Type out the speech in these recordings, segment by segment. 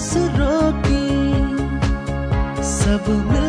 सुरों की सब मिलकर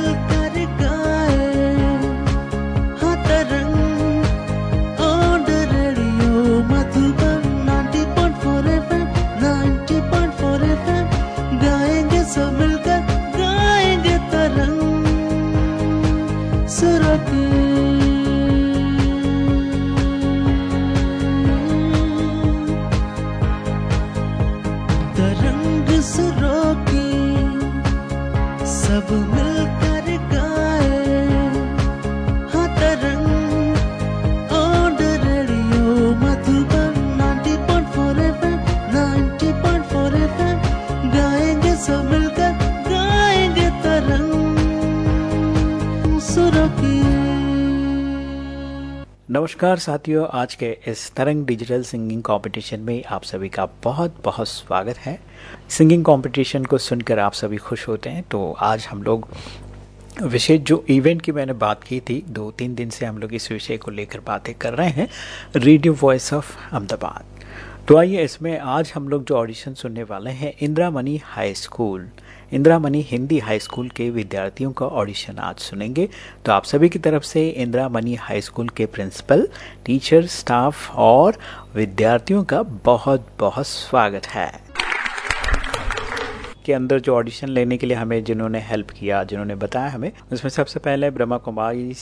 नमस्कार साथियों, आज के इस तरंग डिजिटल सिंगिंग कंपटीशन में आप सभी का बहुत बहुत स्वागत है। सिंगिंग कंपटीशन को सुनकर आप सभी खुश होते हैं तो आज हम लोग विशेष जो इवेंट की मैंने बात की थी दो तीन दिन से हम लोग इस विषय को लेकर बातें कर रहे हैं, रेडियो वॉइस ऑफ़ अहमदाबाद। तो आइए इसमें आज हम लोग जो ऑडिशन सुनने वाले हैं Indira Mani high school. Indira Mani Hindi high school के विद्यार्थियों का ऑडिशन आज सुनेंगे। तो आप सभी की तरफ़ से इंदिरा मनी हाई स्कूल के प्रिंसिपल, टीचर, स्टाफ और विद्यार्थियों का बहुत बहुत स्वागत है। के अंदर जो ऑडिशन लेने के लिए हमें जिन्होंने हेल्प किया, जिन्होंने बताया हमें, उसमें सबसे पहले ब्रह्मा कुमारी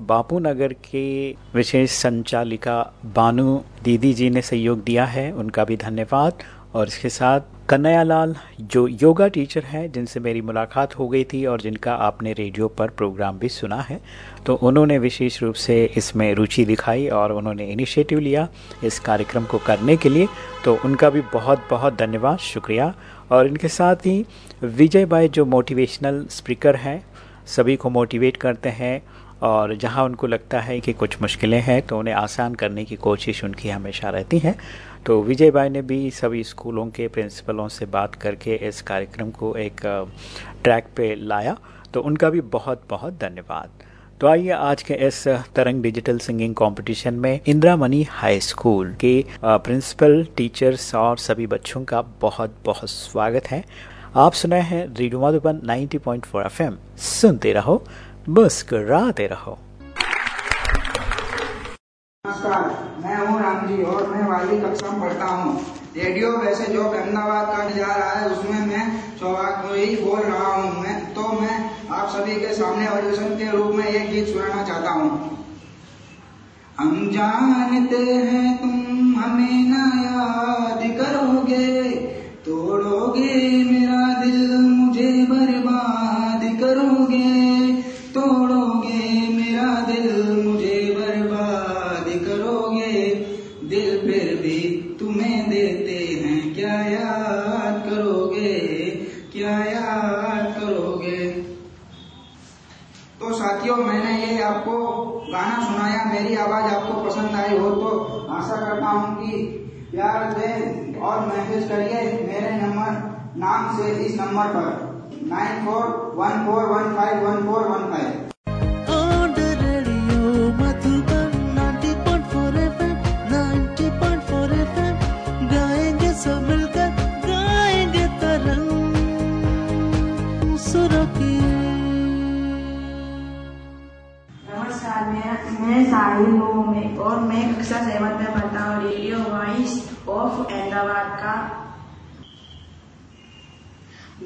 बापू नगर के विशेष संचालिका बानु दीदी जी ने सहयोग दिया है। उनका भी धन्यवाद। और इसके साथ कन्हैयालाल, जो योगा टीचर हैं, जिनसे मेरी मुलाकात हो गई थी और जिनका आपने रेडियो पर प्रोग्राम भी सुना है तो उन्होंने विशेष रूप से इसमें रुचि दिखाई और उन्होंने इनिशिएटिव लिया इस कार्यक्रम को करने के लिए तो उनका भी बहुत बहुत धन्यवाद, शुक्रिया। और इनके साथ ही विजय भाई जो मोटिवेशनल स्पीकर हैं, सभी को मोटिवेट करते हैं और जहाँ उनको लगता है कि कुछ मुश्किलें हैं तो उन्हें आसान करने की कोशिश उनकी हमेशा रहती है। तो विजय भाई ने भी सभी स्कूलों के प्रिंसिपलों से बात करके इस कार्यक्रम को एक ट्रैक पे लाया। तो उनका भी बहुत बहुत धन्यवाद। तो आइए आज के इस तरंग डिजिटल सिंगिंग कंपटीशन में इंदिरा मनी हाई स्कूल के प्रिंसिपल, टीचर्स और सभी बच्चों का बहुत बहुत स्वागत है। आप सुनाए हैं रेडियो मधुबन 90.4 एफएम। सुनते रहो, मुस्कुराते रहो। नमस्कार, मैं हूँ राम जी और मैं वाली कक्षा में पढ़ता हूँ। रेडियो वैसे जो अहमदाबाद का जा रहा है, उसमें मैं सौभाग्य बोल रहा हूँ। मैं तो मैं आप सभी के सामने ऑडिशन के रूप में एक गीत सुनाना चाहता हूँ। हम जानते हैं तुम हमें ना याद number 9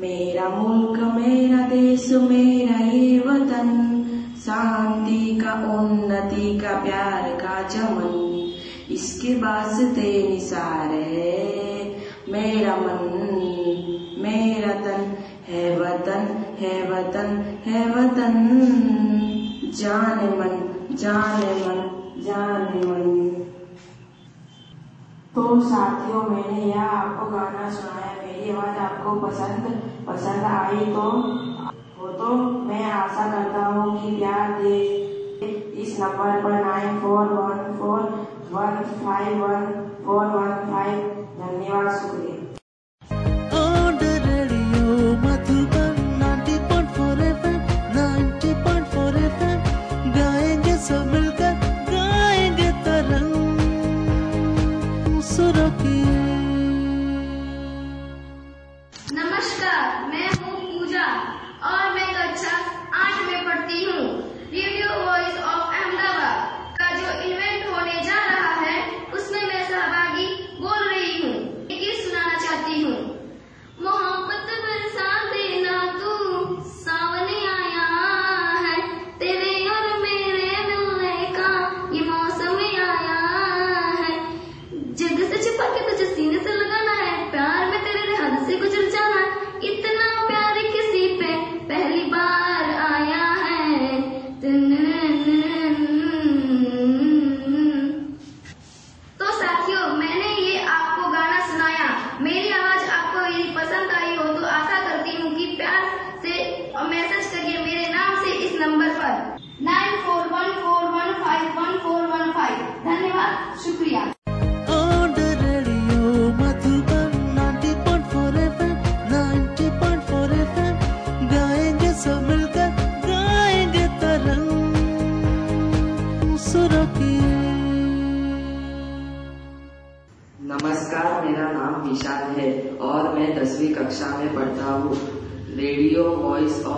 मेरा मुल्क, मेरा देश, मेरा ये वतन। शांति का, उन्नति का, प्यार का चमन। इसके वास्ते निसार है मेरा मन, मेरा तन। है वतन है वतन है वतन। जाने मन जाने मन जाने मन। तो साथियों, मैंने यह आपको गाना सुनाया, मेरी आवाज़ आपको पसंद पसंद आई तो हो तो मैं आशा करता हूँ कि प्यार दे। इस नंबर पर nine four one four one five one four one five, धन्यवाद, शुक्रिया।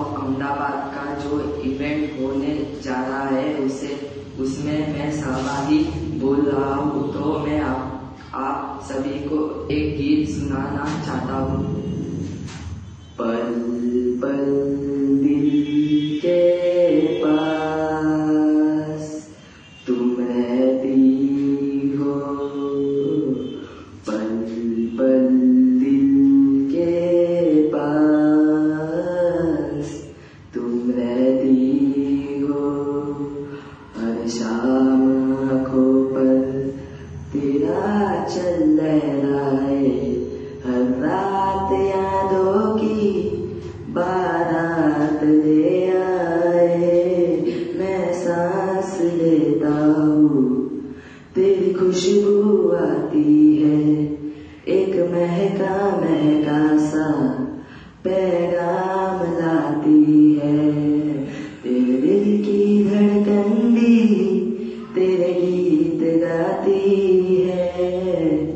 ऑफ़ अहमदाबाद का जो इवेंट होने जा रहा है उसे उसमें मैं सहभागी बोल रहा हूँ तो मैं आप, आप सभी को एक गीत सुनाना चाहता हूँ। गाती है।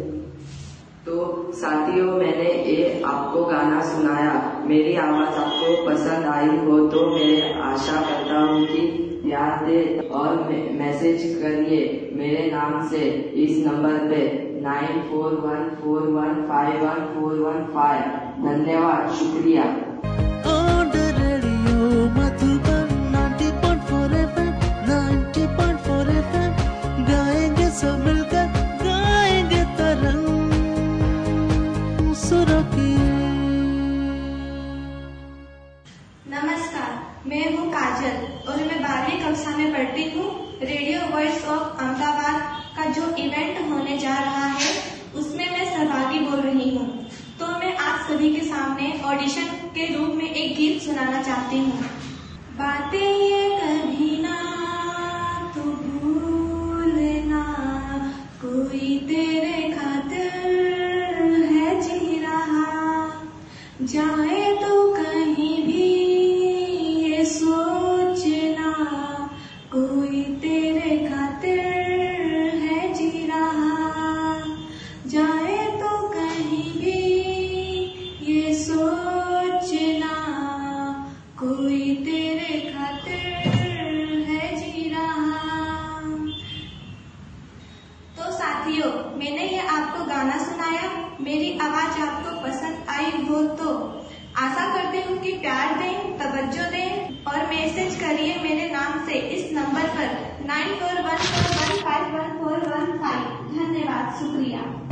तो साथियों, मैंने ये आपको गाना सुनाया। मेरी आवाज़ आपको पसंद आई हो तो मैं आशा करता हूँ कि प्यार दे और मैसेज करिए मेरे नाम से इस नंबर पे। Nine four one four one five one four one five. धन्यवाद, शुक्रिया। सुनाना चाहती हूँ। बातें साथियों, मैंने ये आपको गाना सुनाया, मेरी आवाज़ आपको पसंद आई हो तो। आशा करती हूँ कि प्यार दें, तवज्जो दें और मैसेज करिए मेरे नाम से इस नंबर पर nine four one four one five one four one five. धन्यवाद, शुक्रिया।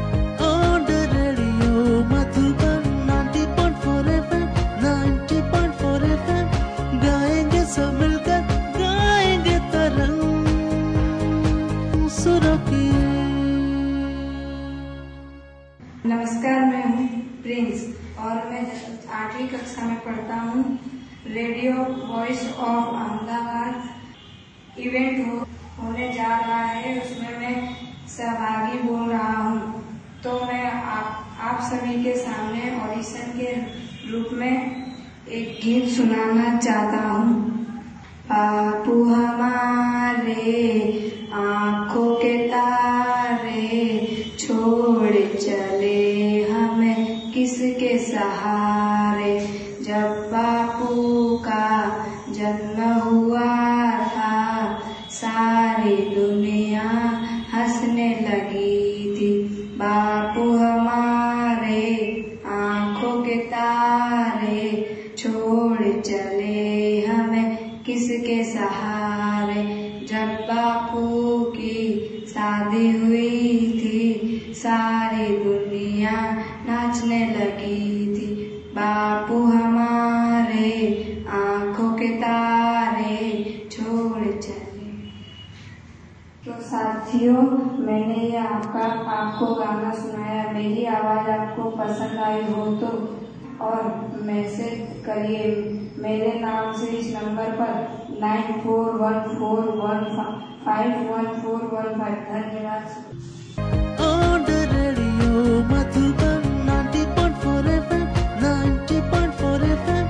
आठवीं कक्षा में पढ़ता हूँ। Radio voice of Ahmedabad event हो, होने जा रहा है। उसमें मैं सहभागी बोल रहा हूँ। तो मैं आप आप सभी के सामने ऑडिशन के रूप में एक गीत सुनाना चाहता हूँ। बापू हमारे आँखों के तारे बापू की शादी हुई थी। सारी दुनिया नाचने लगी थी। बापू हमारे आँखों के तारे छोड़ चले। तो साथियों, मैंने ये आपका, आपको गाना सुनाया। मेरी आवाज़ आपको पसंद आई हो तो और मैसेज करिए। मेरे नाम से इस नंबर पर nine four one four one five one four one five धन्यवाद On the radio, 90.4 FM, 90.4 FM,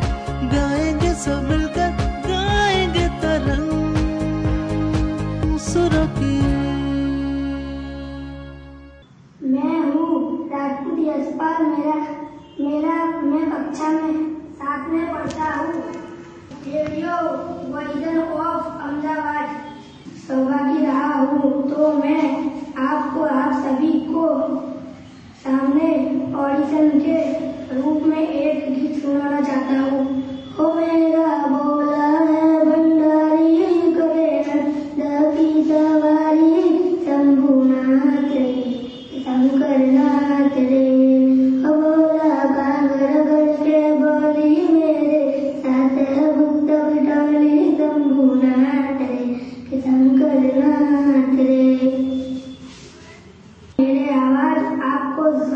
गाएँगे सब मिलकर गाएँगे तरंग सुरों की मैं हूँ मेरा मैं कक्षा में साथ में पढ़ता हूँ वर्जन ऑफ़ अहमदाबाद सहभागी रहा हूँ। तो मैं आपको, आप सभी को सामने ऑडिशन के रूप में एक गीत सुनाना चाहता हूँ। हो मेरा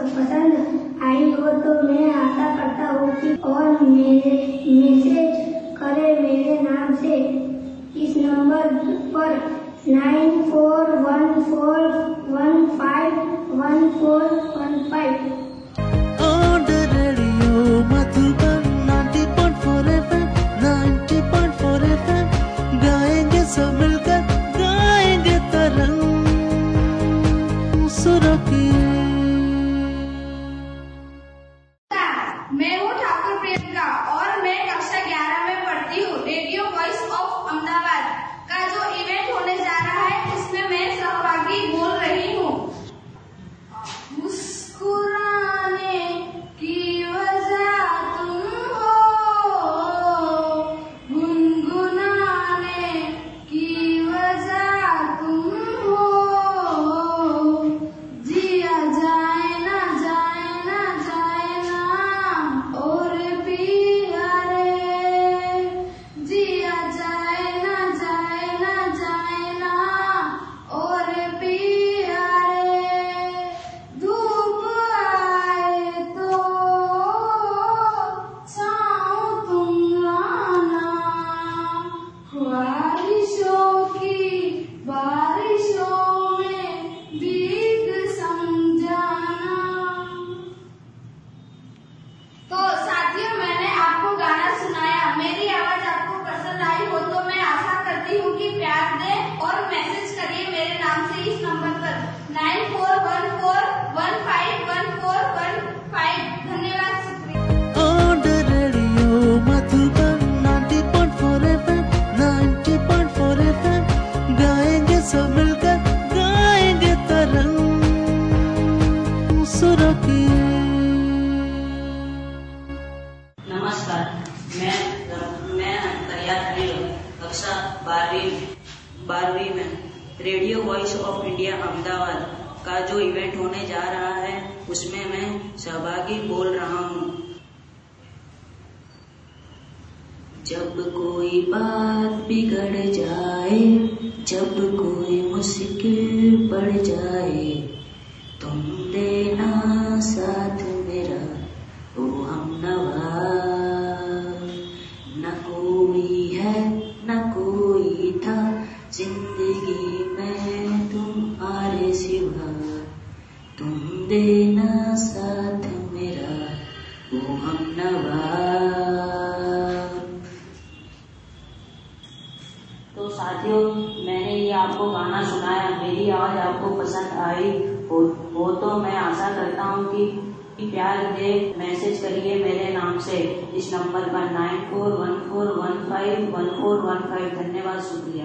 पसंद आई हो तो मैं आशा करता हूँ कि और मेरे मैसेज करें मेरे नाम से। इस नंबर पर nine four Vai. Radio voice of India Ahmedabad का जो इवेंट होने जा रहा है, उसमें मैं सहभागी बोल रहा हूँ। जब कोई बात बिगड़ जाए, जब कोई मुश्किल पड़ जाए तुम देना साथ तो साथियों मैंने ये आपको गाना सुनाया मेरी आवाज़ आपको पसंद आई हो, हो तो मैं आशा करता हूँ कि प्यार दे मैसेज करिए मेरे नाम से। इस नंबर पर nine four one four one five one four one five. धन्यवाद शुक्रिया।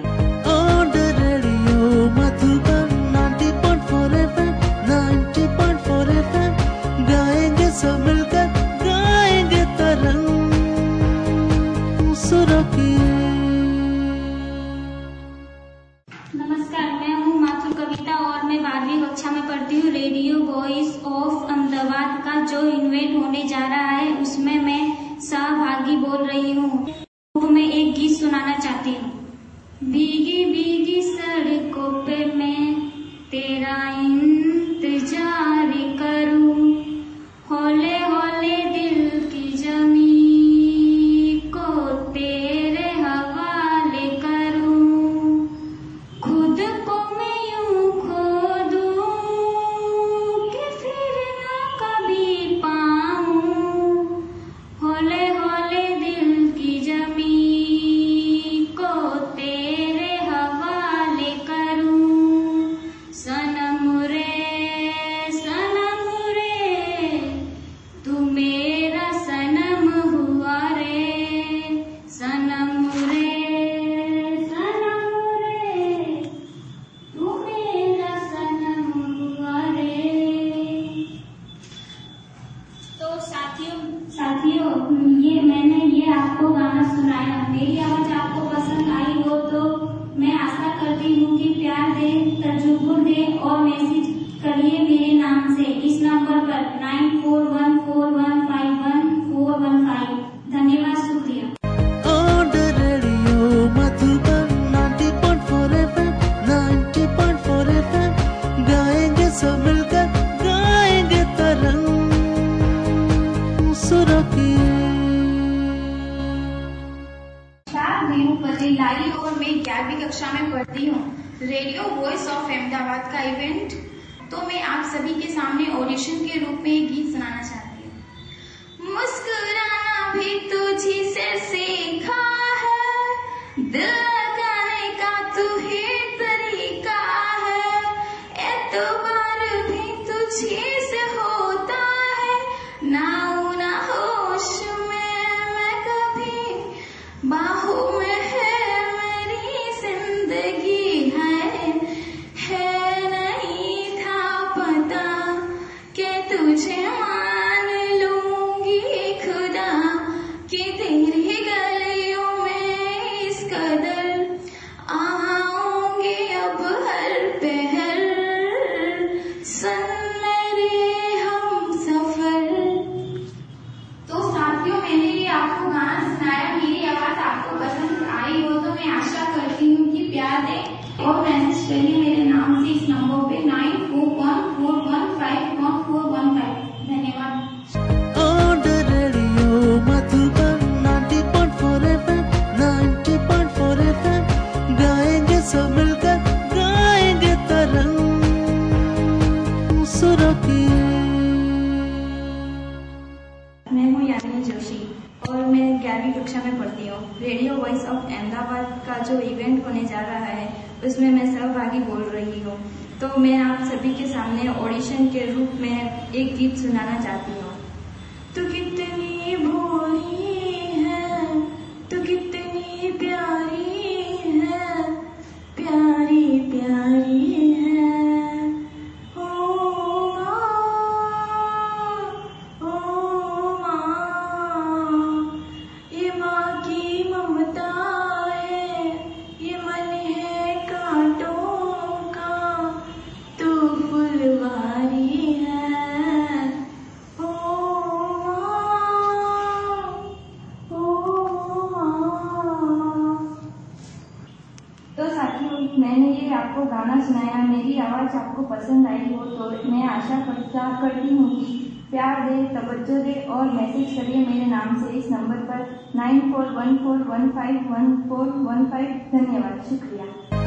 आपको गाना सुनाया, मेरी आवाज़ आपको पसंद आई हो तो मैं आशा करता करती हूँ कि प्यार दे, तवज्जो दे और मैसेज करिए मेरे नाम से इस नंबर पर। Nine four one four one five one four one five धन्यवाद, शुक्रिया।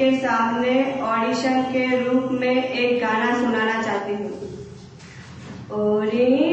के सामने ऑडिशन के रूप में एक गाना सुनाना चाहती हूँ। ओरी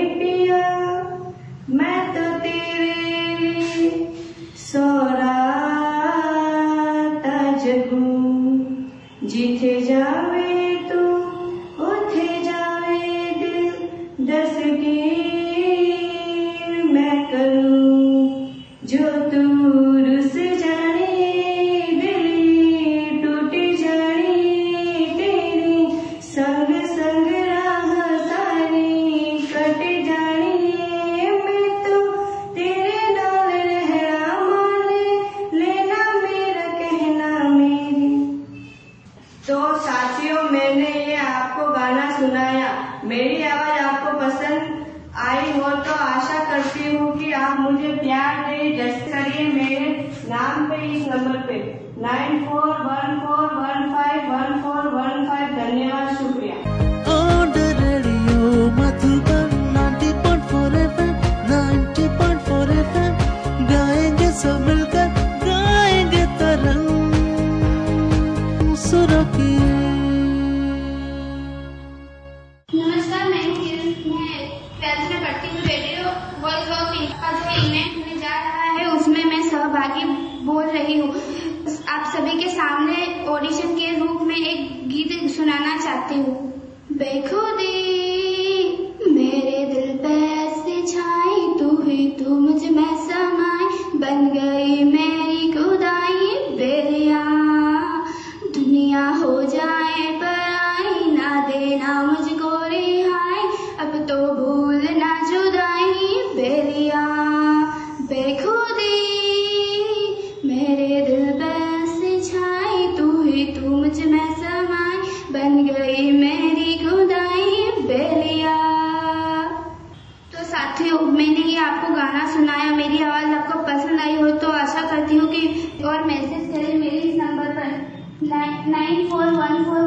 सुनाया। मेरी आवाज़ आपको पसंद आई हो तो आशा करती हूँ कि आप मुझे प्यार दें, जज करिए मेरे नाम पे इस नंबर पे। Nine four one four one five one four one five Nine four one four.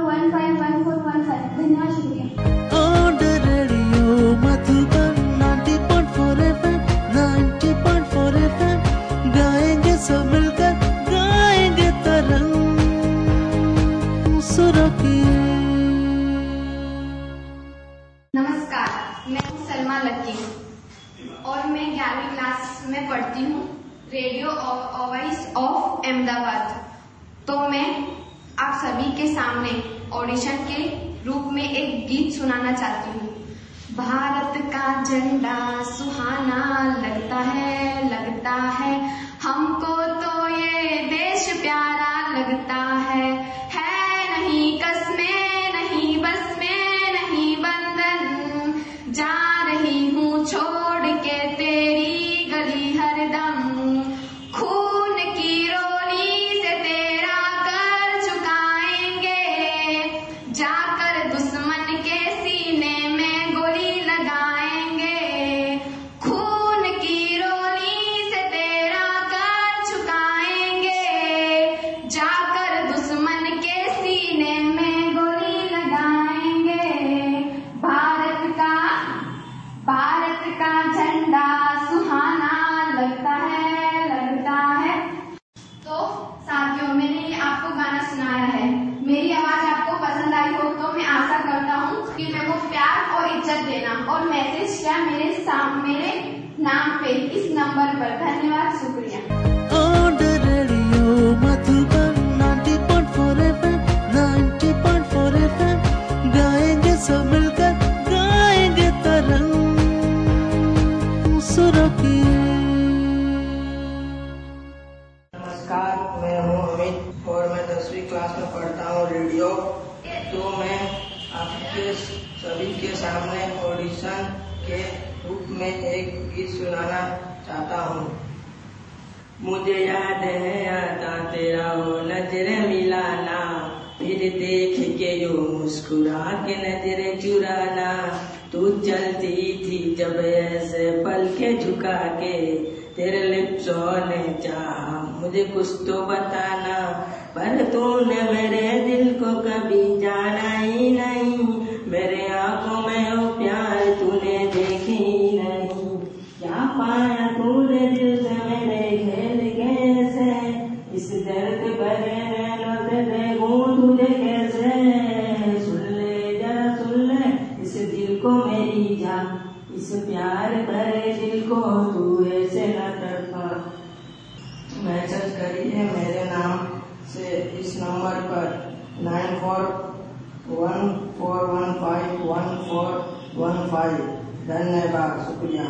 कर देना और मैसेज क्या मेरे साम मेरे नाम पे इस नंबर पर धन्यवाद, शुक्रिया। मुझे याद है आता तेरा वो नज़र मिलाना फिर देख के जो मुस्कुरा के नज़र चुराना। तू चलती थी जब ऐसे पल के झुका के। तेरे लिप्सों ने चाहा मुझे कुछ तो बताना। पर तूने मेरे दिल को कभी जाना ही नहीं। मैसेज है। मेरे नाम से इस नंबर पर nine four one four one five one four one five. धन्यवाद, शुक्रिया।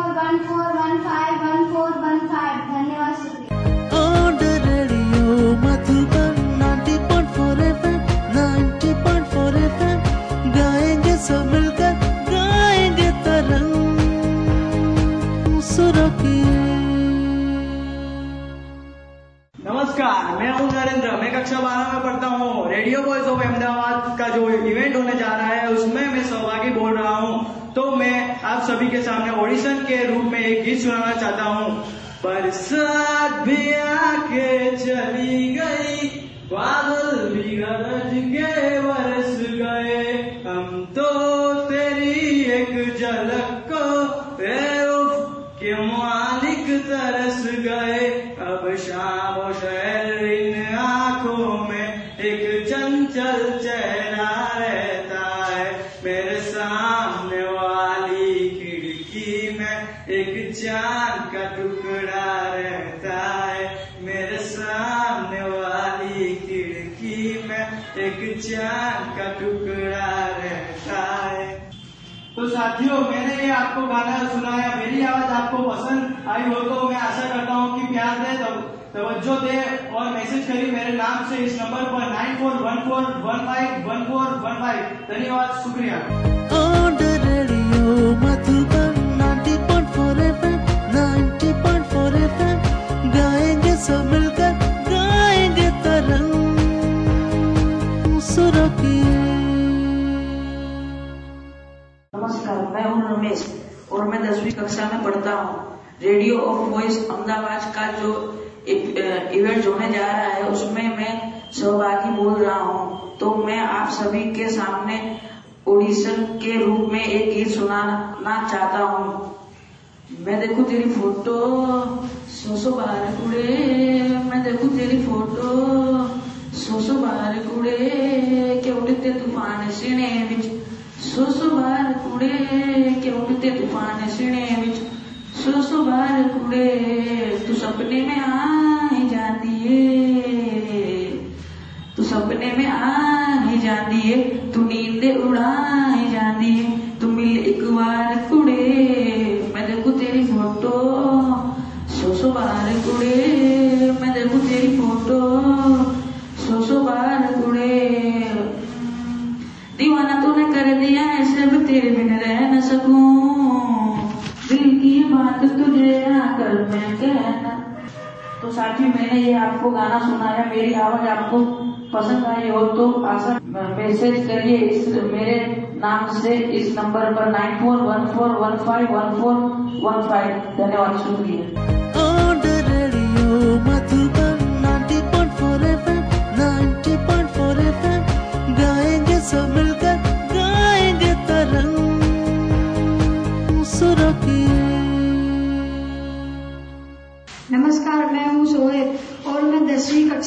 4 सभी के सामने ऑडिशन के रूप में एक गीत सुनाना चाहता हूँ। बरसात भी आके चली गई, बादल भी गरज के बरस गए। हम तो तेरी एक झलक को के मालिक तरस गए। अब शाम साथियों, मैंने ये आपको गाना सुनाया, मेरी आवाज़ आपको पसंद आई हो तो मैं आशा करता हूँ कि प्यार दे तवज्जो दे और मैसेज करिए मेरे नाम से इस नंबर पर nine four one four one five one four one five धन्यवाद, शुक्रिया। ऑफ़ वॉइस अहमदाबाद का जो इवेंट होने जा रहा है, उसमें मैं सहभागी बोल रहा हूँ। तो मैं आप सभी के सामने ओडिशन के रूप में एक गीत सुनाना चाहता हूँ। मैं देखूँ तेरी फ़ोटो सो सो बाहर कुड़े। मैं देखूँ तेरी फ़ोटो सो सो बाहर कुड़े। के उड़ते तूफ़ान सीने सो सो बाहर कुड़े के उड़ते तूफ़ान सीने सो सो बाहर कुड़े तू सपने में आ ही जाती है। तू सपने में आ ही जाती है। तू नींद उड़ा ही जाती है। तू मिल एक बार कुड़े, मैं देखू तेरी फ़ोटो। सो सो बार कुड़े, मैं देखू तेरी फ़ोटो। सो सो बार कुड़े, दीवाना तूने कर दिया ऐसे भी तेरे बिन रह न सकूँ। तुझे कर मैं कहना तो साथी मैंने ये आपको गाना सुनाया, मेरी आवाज़ आपको पसंद आई हो तो आशा मैसेज करिए इस, मेरे नाम से इस नंबर पर nine four one four one five one four one five. धन्यवाद, शुक्रिया।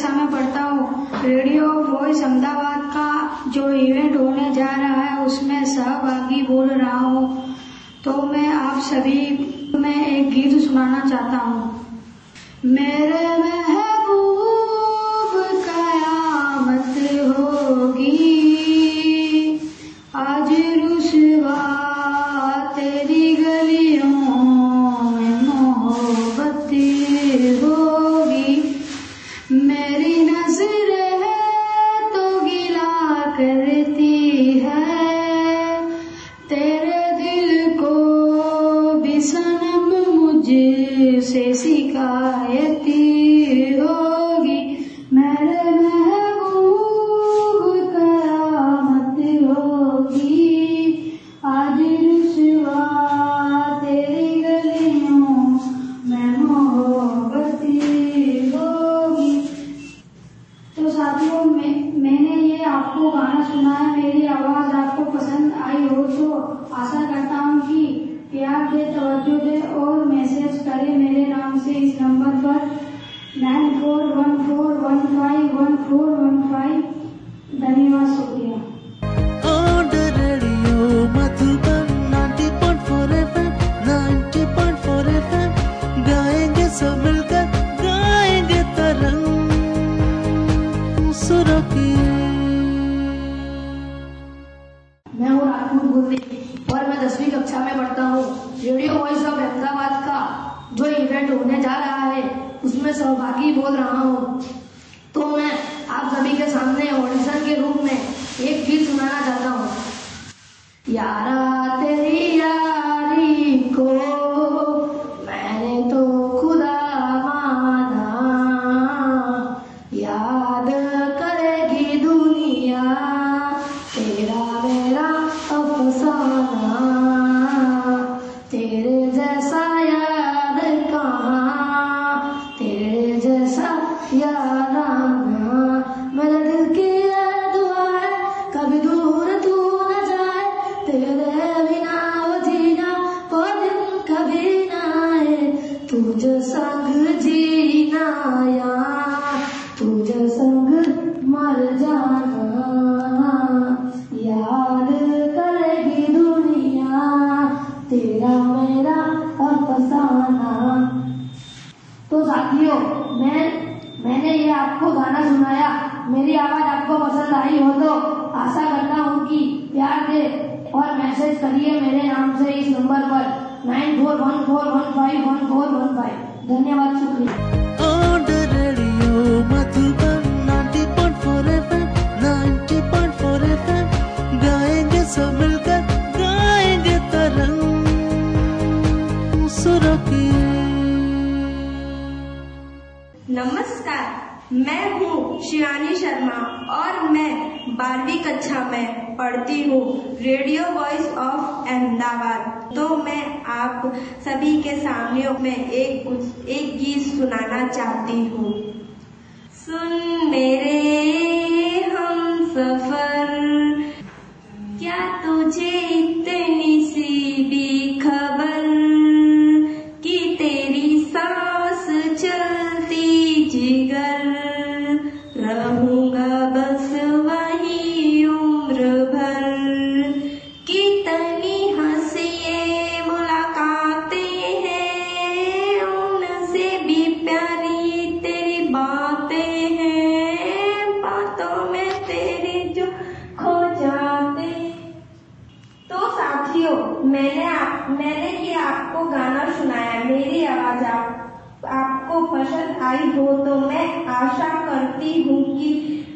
कक्षा में पढ़ता हूँ। रेडियो वॉइस अहमदाबाद का जो इवेंट होने जा रहा है, उसमें सहभागी बोल रहा हूँ। तो मैं आप सभी, में एक गीत सुनाना चाहता हूँ। मेरे महबूब आपको गाना सुनाया मेरी आवाज़ आपको पसंद आई हो तो आशा करता हूँ कि प्यार दे और मैसेज करिए मेरे नाम से इस नंबर पर। Nine four one four one five one four one five धन्यवाद शुक्रिया। On the radio, Madhuban 90.4 FM, 90.4 FM, गाएँगे सब मिलकर गाएँगे तरंग सुरों की नमस्कार। मैं हूँ शिवानी शर्मा और मैं बारहवीं कक्षा में पढ़ती हूँ रेडियो वॉइस ऑफ़ अहमदाबाद। तो मैं आप सभी के सामने में एक एक गीत सुनाना चाहती हूँ। सुन मेरे हम सफ़र, क्या तुझे इतनी आपको गाना सुनाया, मेरी आवाज़, आप, आपको पसंद आई हो तो मैं आशा करती हूँ कि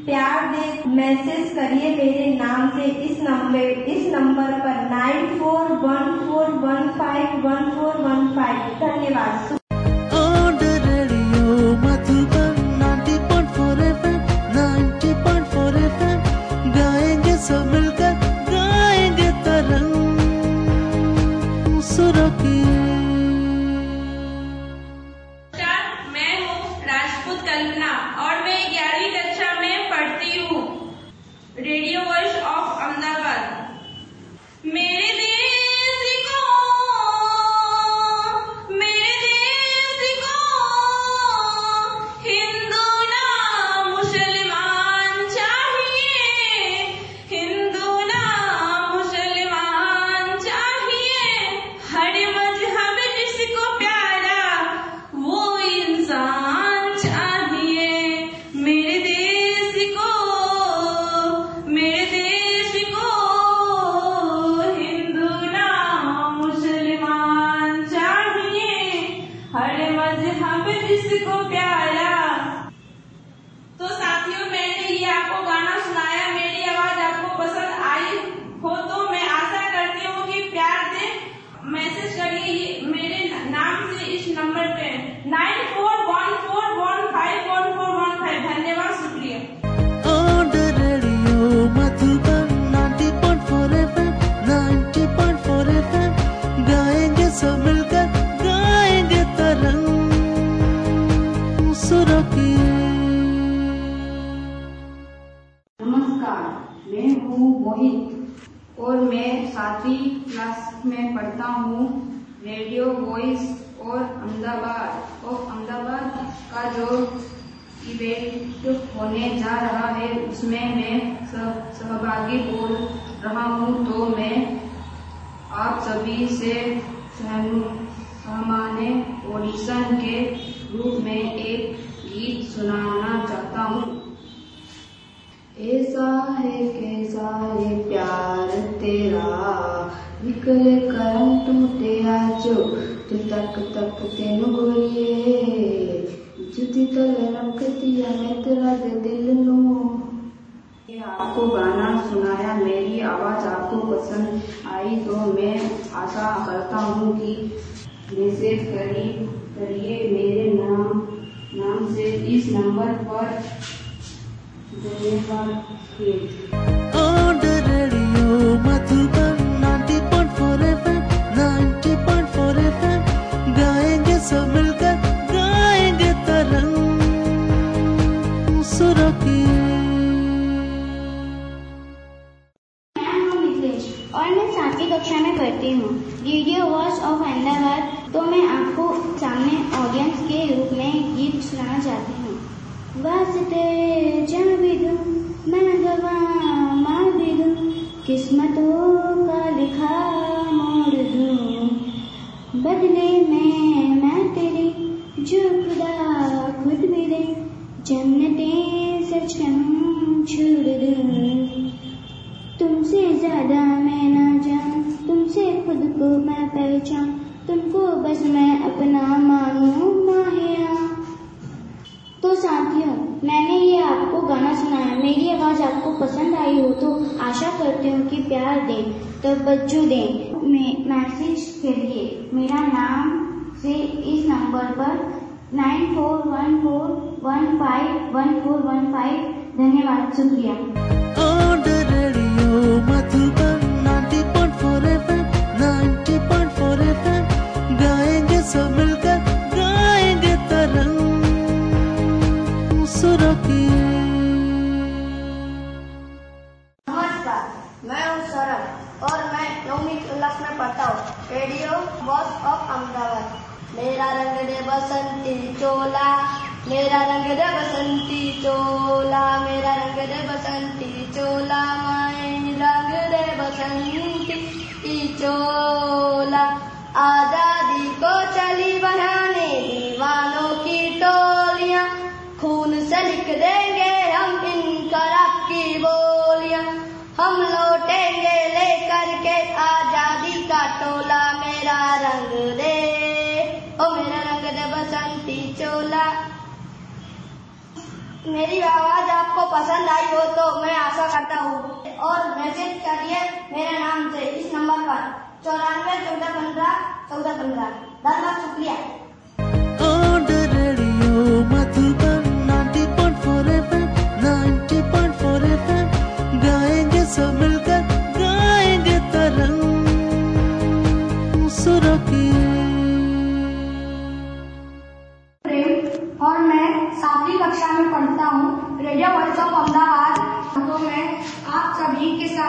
प्यार दे, मैसेज करिए मेरे नाम से इस नंबर इस नंबर पर nine four one four one five one four one five. धन्यवाद। हूँ तो मैं आप सभी से सामान्य ओडिशन के रूप में एक गीत सुनाना चाहता हूँ। ऐसा है, कैसा है प्यार तेरा? निकल कर टूटे आज तू तक तक तेन गोरिए जुदी तो रख दिया मैं तेरा दिल नो। आपको गाना सुनाया, मेरी आवाज़ आपको पसंद आई तो मैं आशा करता हूँ कि मैसेज करी, करिए मेरे नाम नाम से इस नंबर पर धन्यवाद solo. पसंद आई हो तो मैं आशा करता हूँ। और मैसेज करिए, मेरे नाम से इस नंबर पर चौरानवे चौदह पंद्रह चौदह पंद्रह। धन्यवाद, शुक्रिया।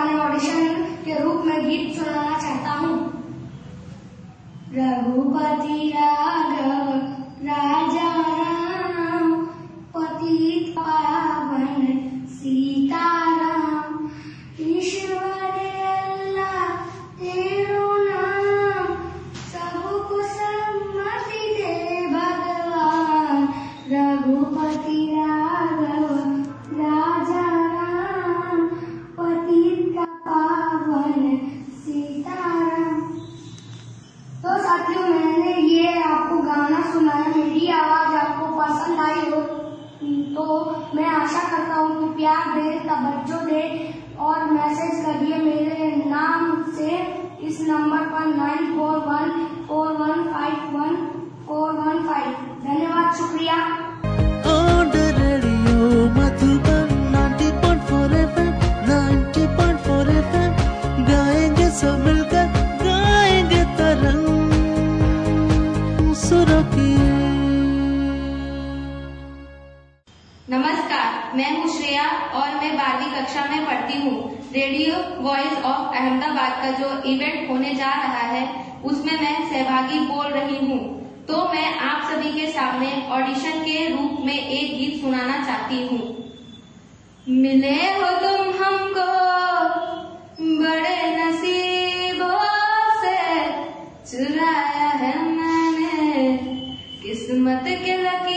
अपने ऑडिशन के रूप में गीत सुनाना चाहता हूँ। रघुपति राघव राजा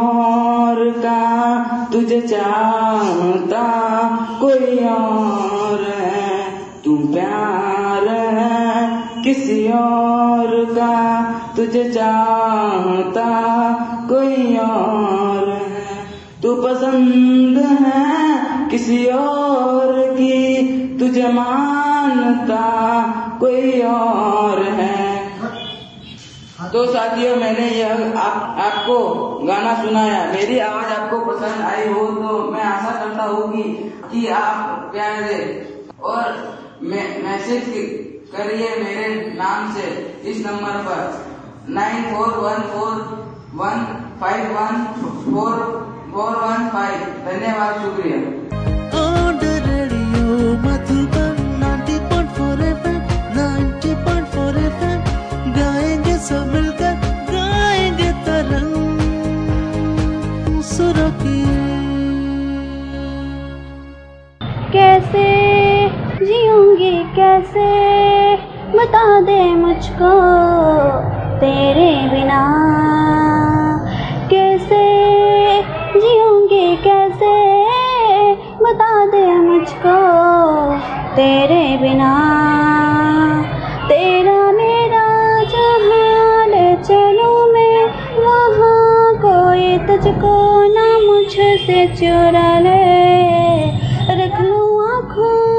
और का तुझे चाहता कोई और है। तू प्यार है किसी और का, तुझे चाहता कोई और है। तू पसंद है किसी और की, तुझे मानता कोई और है। तो साथियों मैंने यह आप, आपको गाना सुनाया। मेरी आवाज़ आपको पसंद आई हो तो मैं आशा करता हूँ कि, कि आप प्यार दे और मैसेज करिए मेरे नाम से इस नंबर पर। Nine four one four one five one four four one five. धन्यवाद शुक्रिया। कैसे? बता दे मुझको तेरे बिना। कैसे? जीऊँगी कैसे? बता दे मुझको तेरे बिना। तेरा मेरा जहाँ ले चलूँ मैं, वहाँ कोई तुझको ना मुझसे चुरा ले। रख लूँ आँखों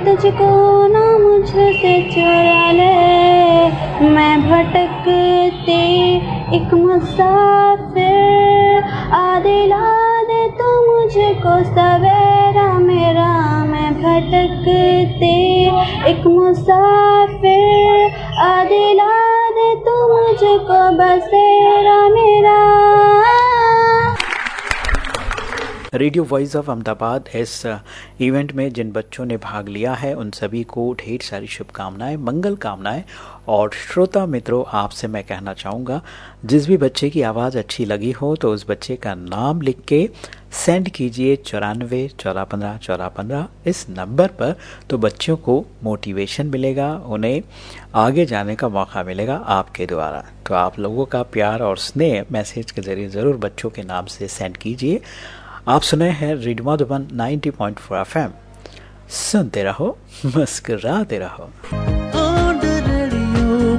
तुझको ना मुझसे चुरा ले। मैं भटकती एक मुसाफिर। आ दिला दे तू मुझको सवेरा मेरा। मैं भटकती एक मुसाफिर। आ दिला दे तू मुझको बसेरा मेरा। रेडियो वॉइस ऑफ़ अहमदाबाद इस इवेंट में जिन बच्चों ने भाग लिया है, उन सभी को ढेर सारी शुभकामनाएँ, मंगल कामनाएँ और श्रोता मित्रों, आपसे मैं कहना चाहूँगा, जिस भी बच्चे की आवाज़ अच्छी लगी हो तो उस बच्चे का नाम लिख के सेंड कीजिए चौरानवे चौदह पंद्रह चौदह पंद्रह इस नंबर पर तो बच्चों को मोटिवेशन मिलेगा, उन्हें आगे जाने का मौका मिलेगा आपके द्वारा। तो आप लोगों का प्यार और स्नेह मैसेज के ज़रिए ज़रूर बच्चों के नाम से सेंड कीजिए। आप सुने हैं रेडियो मधुबन 90.4 पॉइंट सुनते रहो मुस्कराते रहो। रेडियो